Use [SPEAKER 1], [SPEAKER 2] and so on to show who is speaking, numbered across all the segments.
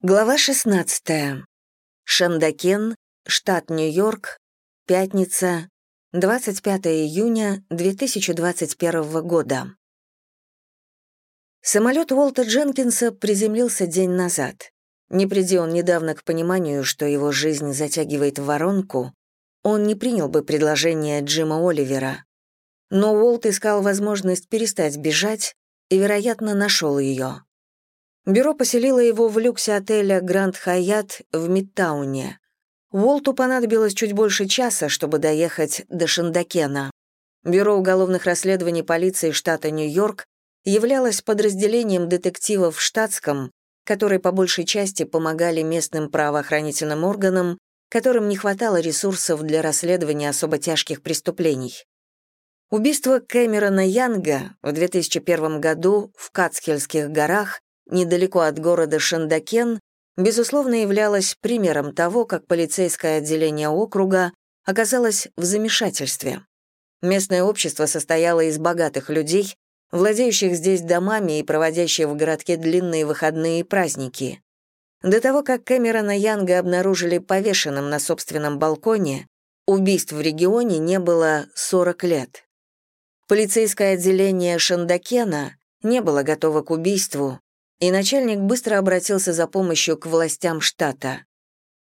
[SPEAKER 1] Глава 16. Шандакен, штат Нью-Йорк, пятница, 25 июня 2021 года. Самолет Уолта Дженкинса приземлился день назад. Не приди он недавно к пониманию, что его жизнь затягивает в воронку, он не принял бы предложение Джима Оливера. Но Уолт искал возможность перестать бежать и, вероятно, нашел ее. Бюро поселило его в люксе отеля «Гранд Хаят» в Мидтауне. Уолту понадобилось чуть больше часа, чтобы доехать до Шандакена. Бюро уголовных расследований полиции штата Нью-Йорк являлось подразделением детективов в штатском, которые по большей части помогали местным правоохранительным органам, которым не хватало ресурсов для расследования особо тяжких преступлений. Убийство Кэмерона Янга в 2001 году в Кацкельских горах недалеко от города Шандакен, безусловно, являлась примером того, как полицейское отделение округа оказалось в замешательстве. Местное общество состояло из богатых людей, владеющих здесь домами и проводящих в городке длинные выходные и праздники. До того, как Кэмерона Янга обнаружили повешенным на собственном балконе, убийств в регионе не было 40 лет. Полицейское отделение Шандакена не было готово к убийству, и начальник быстро обратился за помощью к властям штата.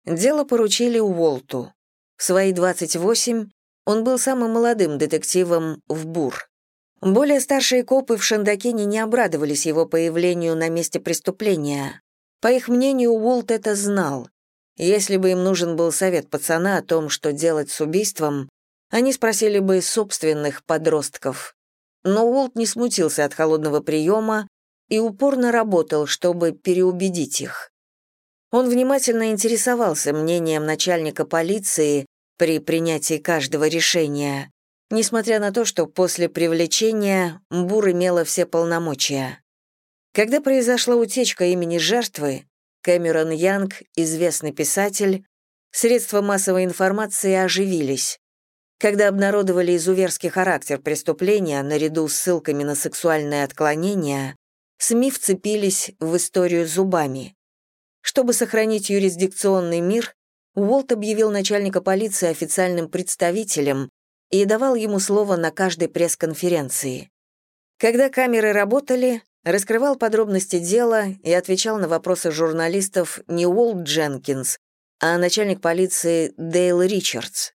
[SPEAKER 1] Дело поручили Уолту. В свои 28 он был самым молодым детективом в БУР. Более старшие копы в Шандакене не обрадовались его появлению на месте преступления. По их мнению, Уолт это знал. Если бы им нужен был совет пацана о том, что делать с убийством, они спросили бы собственных подростков. Но Уолт не смутился от холодного приема и упорно работал, чтобы переубедить их. Он внимательно интересовался мнением начальника полиции при принятии каждого решения, несмотря на то, что после привлечения Бур имела все полномочия. Когда произошла утечка имени жертвы, Кэмерон Янг, известный писатель, средства массовой информации оживились. Когда обнародовали изуверский характер преступления наряду с ссылками на сексуальное отклонение, СМИ вцепились в историю зубами. Чтобы сохранить юрисдикционный мир, Уолт объявил начальника полиции официальным представителем и давал ему слово на каждой пресс-конференции. Когда камеры работали, раскрывал подробности дела и отвечал на вопросы журналистов не Уолт Дженкинс, а начальник полиции Дейл Ричардс.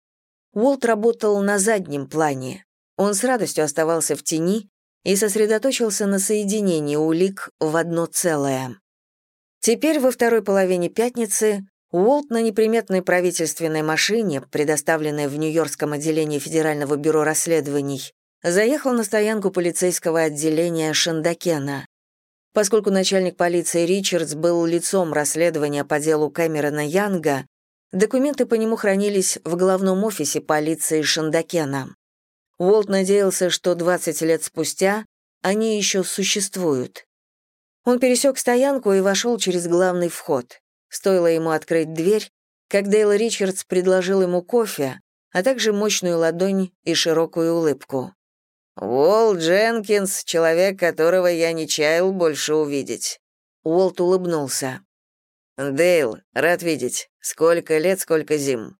[SPEAKER 1] Уолт работал на заднем плане. Он с радостью оставался в тени и сосредоточился на соединении улик в одно целое. Теперь во второй половине пятницы Уолт на неприметной правительственной машине, предоставленной в Нью-Йоркском отделении Федерального бюро расследований, заехал на стоянку полицейского отделения Шандакена. Поскольку начальник полиции Ричардс был лицом расследования по делу Кэмерона Янга, документы по нему хранились в главном офисе полиции Шандакена. Уолт надеялся, что 20 лет спустя они еще существуют. Он пересек стоянку и вошел через главный вход. Стоило ему открыть дверь, как Дейл Ричардс предложил ему кофе, а также мощную ладонь и широкую улыбку. «Уолт Дженкинс — человек, которого я не чаял больше увидеть». Уолт улыбнулся. «Дейл, рад видеть. Сколько лет, сколько зим?»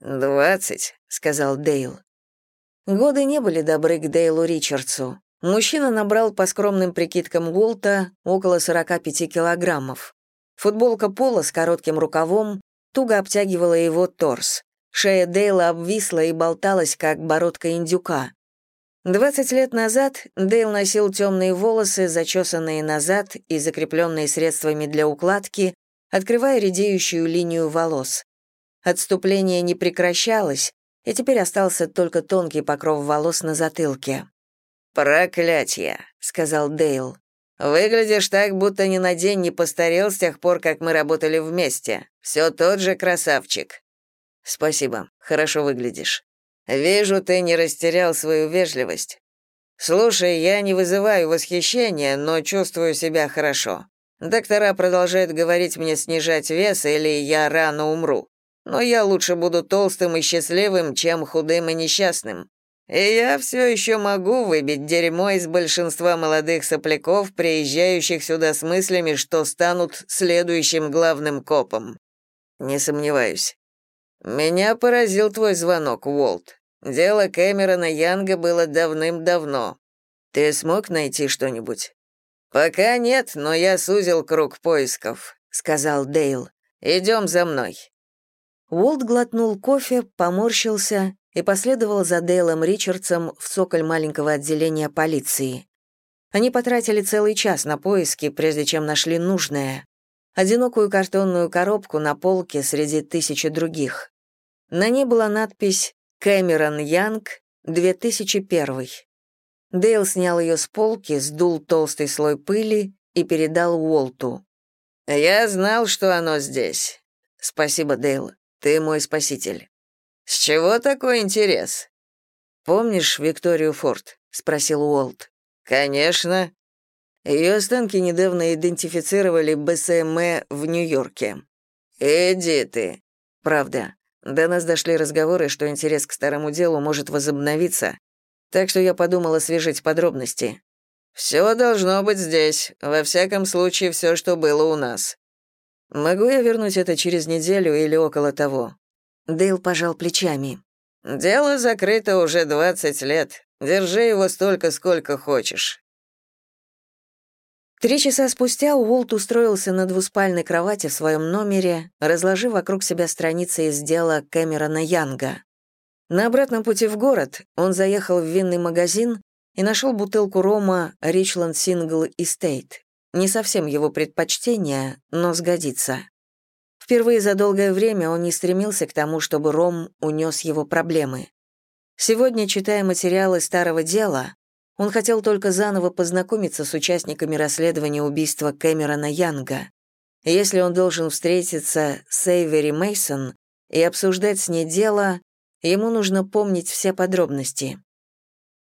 [SPEAKER 1] «Двадцать», — сказал Дейл. Годы не были добры к Дейлу Ричардсу. Мужчина набрал по скромным прикидкам Голта около 45 килограммов. Футболка пола с коротким рукавом туго обтягивала его торс. Шея Дейла обвисла и болталась, как бородка индюка. Двадцать лет назад Дейл носил темные волосы, зачесанные назад и закрепленные средствами для укладки, открывая редеющую линию волос. Отступление не прекращалось, и теперь остался только тонкий покров волос на затылке. «Проклятье», — сказал Дейл. «Выглядишь так, будто ни на день не постарел с тех пор, как мы работали вместе. Все тот же красавчик». «Спасибо, хорошо выглядишь. Вижу, ты не растерял свою вежливость. Слушай, я не вызываю восхищения, но чувствую себя хорошо. Доктора продолжают говорить мне снижать вес, или я рано умру. Но я лучше буду толстым и счастливым, чем худым и несчастным.
[SPEAKER 2] И я все еще могу выбить дерьмо из большинства молодых сопляков, приезжающих сюда с мыслями, что станут следующим главным копом. Не сомневаюсь. Меня поразил твой звонок, Уолт. Дело Кэмерона Янга было давным-давно. Ты смог найти что-нибудь? Пока нет, но я сузил круг поисков, сказал Дейл. Идем за мной.
[SPEAKER 1] Уолт глотнул кофе, поморщился и последовал за Дейлом Ричардсом в цоколь маленького отделения полиции. Они потратили целый час на поиски, прежде чем нашли нужное. Одинокую картонную коробку на полке среди тысячи других. На ней была надпись «Кэмерон Янг, 2001». Дейл снял ее с полки, сдул толстый слой пыли и передал Уолту.
[SPEAKER 2] «Я знал, что оно здесь.
[SPEAKER 1] Спасибо, Дейл. Ты мой спаситель».
[SPEAKER 2] «С чего такой интерес?»
[SPEAKER 1] «Помнишь Викторию Форд?» — спросил Уолт.
[SPEAKER 2] «Конечно».
[SPEAKER 1] Ее останки недавно идентифицировали БСМЭ в Нью-Йорке.
[SPEAKER 2] «Иди ты».
[SPEAKER 1] «Правда. До нас дошли разговоры, что интерес к старому делу может возобновиться, так что я подумал освежить подробности.
[SPEAKER 2] «Все должно быть здесь, во всяком случае, все, что было у нас».
[SPEAKER 1] «Могу я вернуть это через неделю или около того?» Дейл пожал плечами.
[SPEAKER 2] «Дело закрыто уже 20 лет. Держи его столько, сколько хочешь».
[SPEAKER 1] Три часа спустя Уолт устроился на двуспальной кровати в своем номере, разложив вокруг себя страницы из дела Кэмерона Янга. На обратном пути в город он заехал в винный магазин и нашел бутылку рома Richland Single Estate. Не совсем его предпочтение, но сгодится. Впервые за долгое время он не стремился к тому, чтобы Ром унес его проблемы. Сегодня, читая материалы старого дела, он хотел только заново познакомиться с участниками расследования убийства Кэмерона Янга. Если он должен встретиться с Эйвери Мейсон и обсуждать с ней дело, ему нужно помнить все подробности.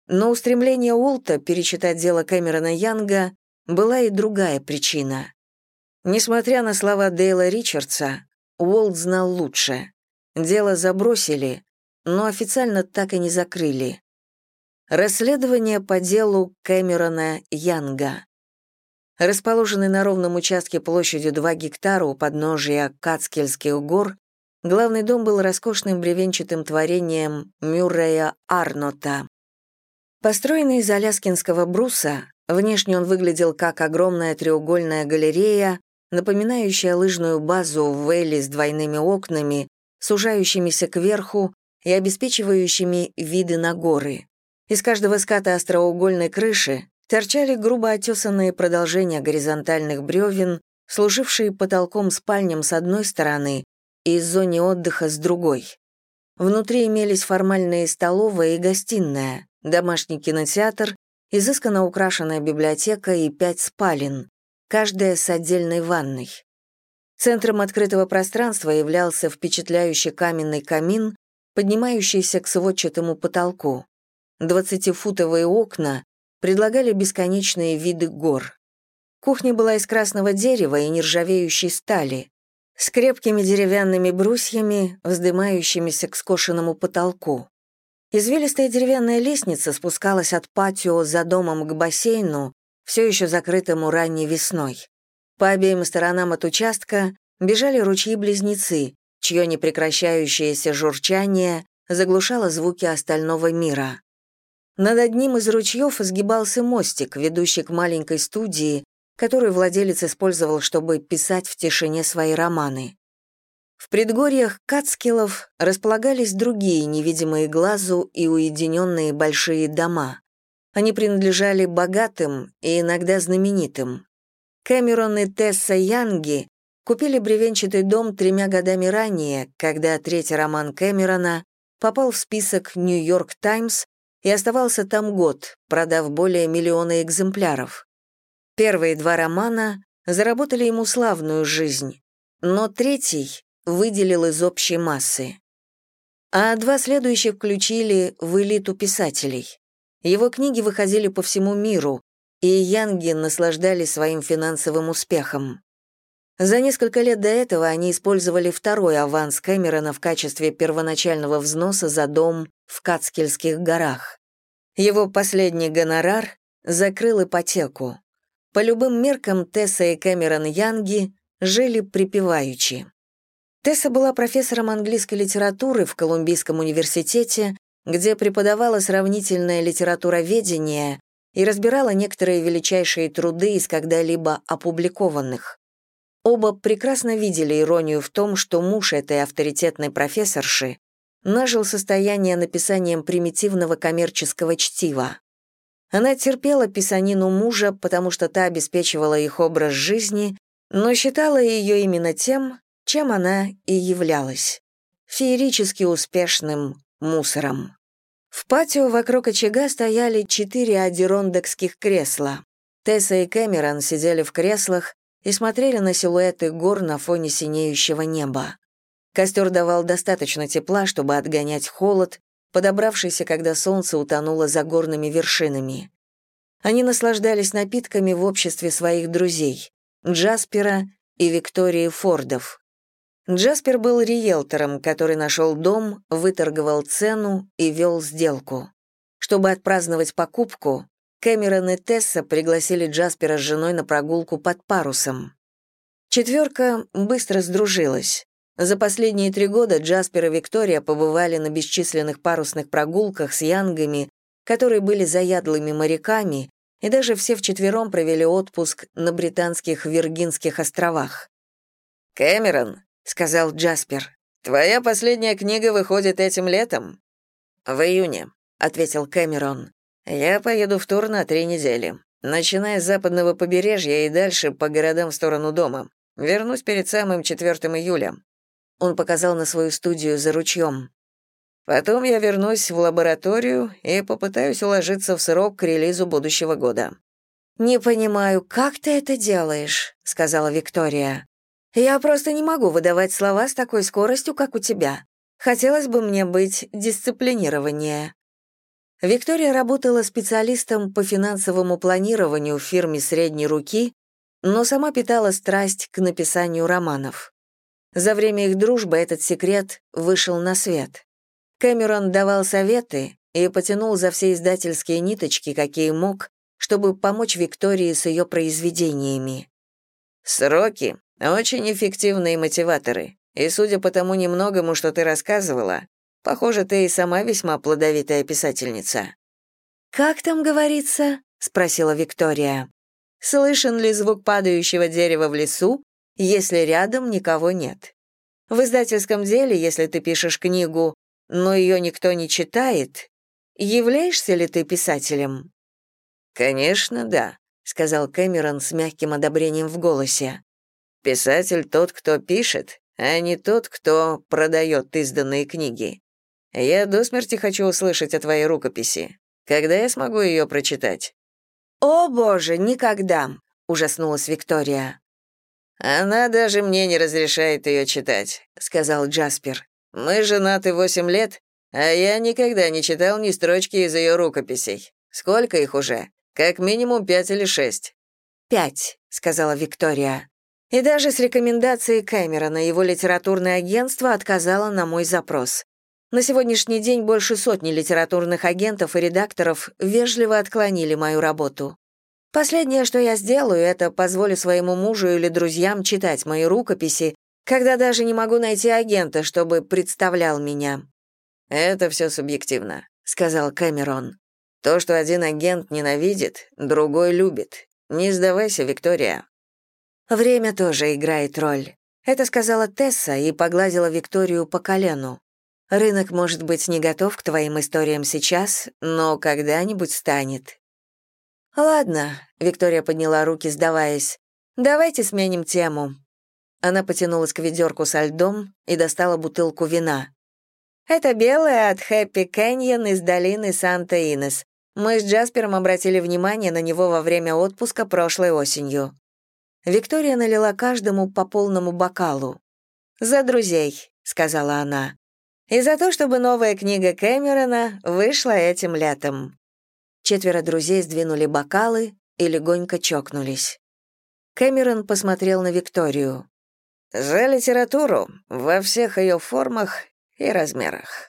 [SPEAKER 1] Но у стремления Уолта перечитать дело Кэмерона Янга была и другая причина. Несмотря на слова Дейла Ричардса, Уолт знал лучше. Дело забросили, но официально так и не закрыли. Расследование по делу Кэмерона Янга. Расположенный на ровном участке площадью 2 гектара у подножия Кацкельских гор, главный дом был роскошным бревенчатым творением Мюррея Арнота. Построенный из аляскинского бруса, внешне он выглядел как огромная треугольная галерея, напоминающая лыжную базу в Вэлли с двойными окнами, сужающимися кверху и обеспечивающими виды на горы. Из каждого ската остроугольной крыши торчали грубо отесанные продолжения горизонтальных бревен, служившие потолком спальням с одной стороны и зоне отдыха с другой. Внутри имелись формальные столовая и гостиная, домашний кинотеатр, изысканно украшенная библиотека и пять спален, каждая с отдельной ванной. Центром открытого пространства являлся впечатляющий каменный камин, поднимающийся к сводчатому потолку. Двадцатифутовые окна предлагали бесконечные виды гор. Кухня была из красного дерева и нержавеющей стали, с крепкими деревянными брусьями, вздымающимися к скошенному потолку. Извилистая деревянная лестница спускалась от патио за домом к бассейну, все еще закрытому ранней весной. По обеим сторонам от участка бежали ручьи-близнецы, чье непрекращающееся журчание заглушало звуки остального мира. Над одним из ручьев изгибался мостик, ведущий к маленькой студии, которую владелец использовал, чтобы писать в тишине свои романы. В предгорьях Кацкилов располагались другие невидимые глазу и уединенные большие дома. Они принадлежали богатым и иногда знаменитым. Кэмерон и Тесса Янги купили бревенчатый дом тремя годами ранее, когда третий роман Кэмерона попал в список «Нью-Йорк Таймс» и оставался там год, продав более миллиона экземпляров. Первые два романа заработали ему славную жизнь, но третий выделил из общей массы. А два следующих включили в элиту писателей. Его книги выходили по всему миру, и Янги наслаждались своим финансовым успехом. За несколько лет до этого они использовали второй аванс Кэмерона в качестве первоначального взноса за дом в Кацкельских горах. Его последний гонорар закрыл ипотеку. По любым меркам Тесса и Кэмерон Янги жили припеваючи. Тесса была профессором английской литературы в Колумбийском университете, где преподавала сравнительное литературоведение и разбирала некоторые величайшие труды из когда-либо опубликованных. Оба прекрасно видели иронию в том, что муж этой авторитетной профессорши нажил состояние написанием примитивного коммерческого чтива. Она терпела писанину мужа, потому что та обеспечивала их образ жизни, но считала ее именно тем, чем она и являлась — феерически успешным мусором. В патио вокруг очага стояли четыре адирондекских кресла. Тесса и Кэмерон сидели в креслах и смотрели на силуэты гор на фоне синеющего неба. Костер давал достаточно тепла, чтобы отгонять холод, подобравшийся, когда солнце утонуло за горными вершинами. Они наслаждались напитками в обществе своих друзей — Джаспера и Виктории Фордов. Джаспер был риэлтором, который нашел дом, выторговал цену и вел сделку. Чтобы отпраздновать покупку, Кэмерон и Тесса пригласили Джаспера с женой на прогулку под парусом. Четверка быстро сдружилась. За последние три года Джаспер и Виктория побывали на бесчисленных парусных прогулках с янгами, которые были заядлыми моряками, и даже все вчетвером провели отпуск на британских Виргинских островах.
[SPEAKER 2] «Кэмерон», — сказал Джаспер, — «твоя последняя книга выходит этим летом?»
[SPEAKER 1] «В июне», — ответил Кэмерон.
[SPEAKER 2] «Я поеду в тур на три недели, начиная с западного побережья и дальше по городам в сторону дома. Вернусь перед самым 4 июля.
[SPEAKER 1] Он показал на свою студию за ручьем.
[SPEAKER 2] Потом я вернусь в лабораторию и попытаюсь уложиться в срок к релизу будущего года.
[SPEAKER 1] «Не понимаю, как ты это делаешь?» — сказала Виктория. «Я просто не могу выдавать слова с такой скоростью, как у тебя. Хотелось бы мне быть дисциплинированнее». Виктория работала специалистом по финансовому планированию в фирме средней руки, но сама питала страсть к написанию романов. За время их дружбы этот секрет вышел на свет. Кэмерон давал советы и потянул за все издательские ниточки, какие мог, чтобы помочь Виктории с ее произведениями.
[SPEAKER 2] «Сроки — очень эффективные мотиваторы, и, судя по тому немногому, что ты рассказывала, похоже, ты и сама весьма плодовитая писательница».
[SPEAKER 1] «Как там говорится?» — спросила Виктория. «Слышен ли звук падающего дерева в лесу, если рядом никого нет. В издательском деле, если ты пишешь книгу, но ее никто не читает, являешься ли ты писателем?
[SPEAKER 2] Конечно, да, сказал Кэмерон с мягким одобрением в голосе. Писатель тот, кто пишет, а не тот, кто продает изданные книги. Я до смерти хочу услышать о твоей рукописи. Когда я смогу ее прочитать?
[SPEAKER 1] О, боже, никогда, ужаснулась Виктория.
[SPEAKER 2] «Она даже мне не разрешает ее читать», — сказал Джаспер. «Мы женаты восемь лет, а я никогда не читал ни строчки из ее рукописей. Сколько их уже? Как минимум пять или шесть».
[SPEAKER 1] «Пять», — сказала Виктория. И даже с рекомендацией Кэмерона его литературное агентство отказало на мой запрос. На сегодняшний день больше сотни литературных агентов и редакторов вежливо отклонили мою работу. Последнее, что я сделаю, это позволю своему мужу или друзьям читать мои рукописи, когда даже не могу найти агента, чтобы представлял меня».
[SPEAKER 2] «Это все субъективно», — сказал Кэмерон. «То, что один агент ненавидит, другой любит. Не сдавайся, Виктория».
[SPEAKER 1] «Время тоже играет роль», — это сказала Тесса и погладила Викторию по колену. «Рынок, может быть, не готов к твоим историям сейчас, но когда-нибудь станет. «Ладно», — Виктория подняла руки, сдаваясь. «Давайте сменим тему». Она потянулась к ведерку со льдом и достала бутылку вина. «Это белое от Хэппи Кэньон из долины Санта-Инес. Мы с Джаспером обратили внимание на него во время отпуска прошлой осенью». Виктория налила каждому по полному бокалу. «За друзей», — сказала она. «И за то, чтобы новая книга Кэмерона вышла этим летом». Четверо друзей сдвинули бокалы и легонько чокнулись. Кэмерон посмотрел на Викторию.
[SPEAKER 2] За литературу во всех ее формах и размерах.